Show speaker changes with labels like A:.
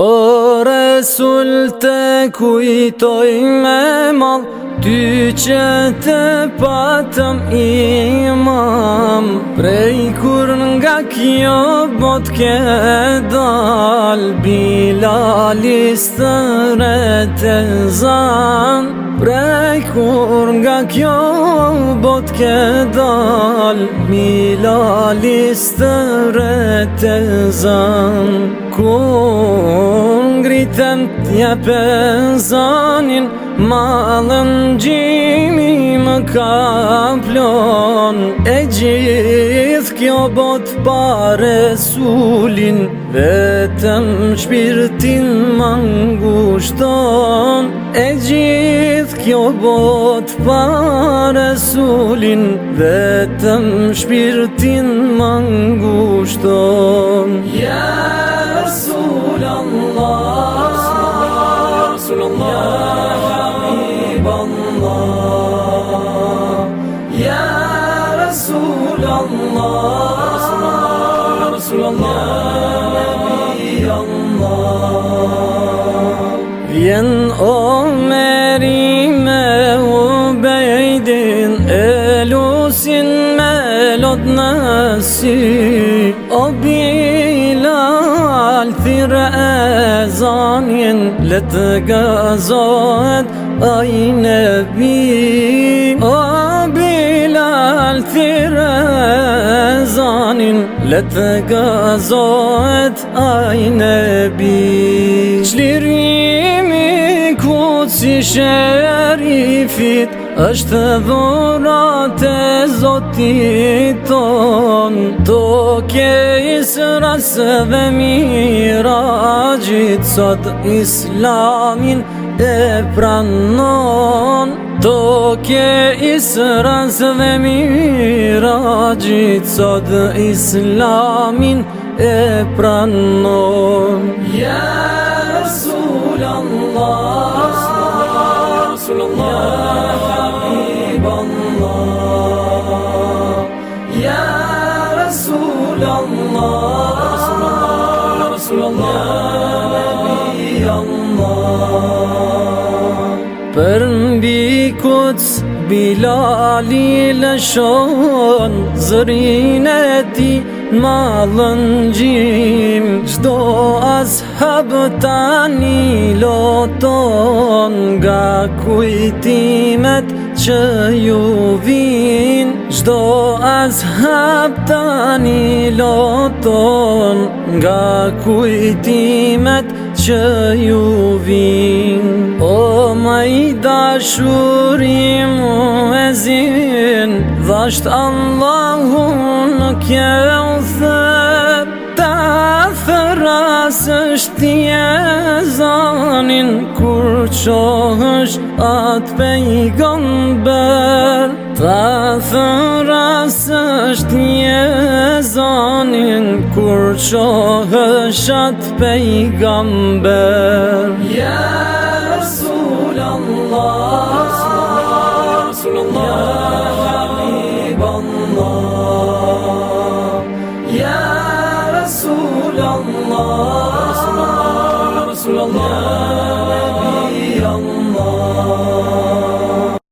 A: O Resul të kujtoj me mal, ty që të patëm imam, prej kur nga kjo bot ke dal, bila listë rete zan, prej kur nga kjo bot ke dal, bila listë rete zan kur ngritën t'ja pëzonin Malën gjimi më ka plon E gjithë kjo bot pare sulin Vetëm shpirtin më ngushton E gjithë kjo bot pare sulin Vetëm shpirtin më ngushton Ja yeah. رسول
B: الله يا حبيب الله يا رسول الله رسول الله نبي الله
A: ين أمري ما وبيد ألوس ملد ناسي أبي زانين لتقازود اي نبي او بلال Kur'anin Le gazohet ajnë e Qlirimi ku si shërifit është dhurat e zotit ton Do ke isë dhe mira Sot islamin e pranon که اسرز و میراجی صد اسلامین ابرنون
B: یا رسول الله رسول الله حبیب الله یا رسول الله رسول الله نبی الله
A: Për mbi kuc Bilali lëshon Zërin e ti ma gjim Qdo as tani loton Nga kujtimet që ju vin Qdo as hëbë tani loton Nga kujtimet që ju vin as loton Ma i dashurim u e zin Dhasht Allahun në kje u Ta thëra së shtje zanin Kur qo është atë pe i Ta thëra së shtje zanin Kur qo është atë pe i yeah.
B: Resulallah Resulallah Ya Habiballah Ya Resulallah Resulallah Ya Nebi Allah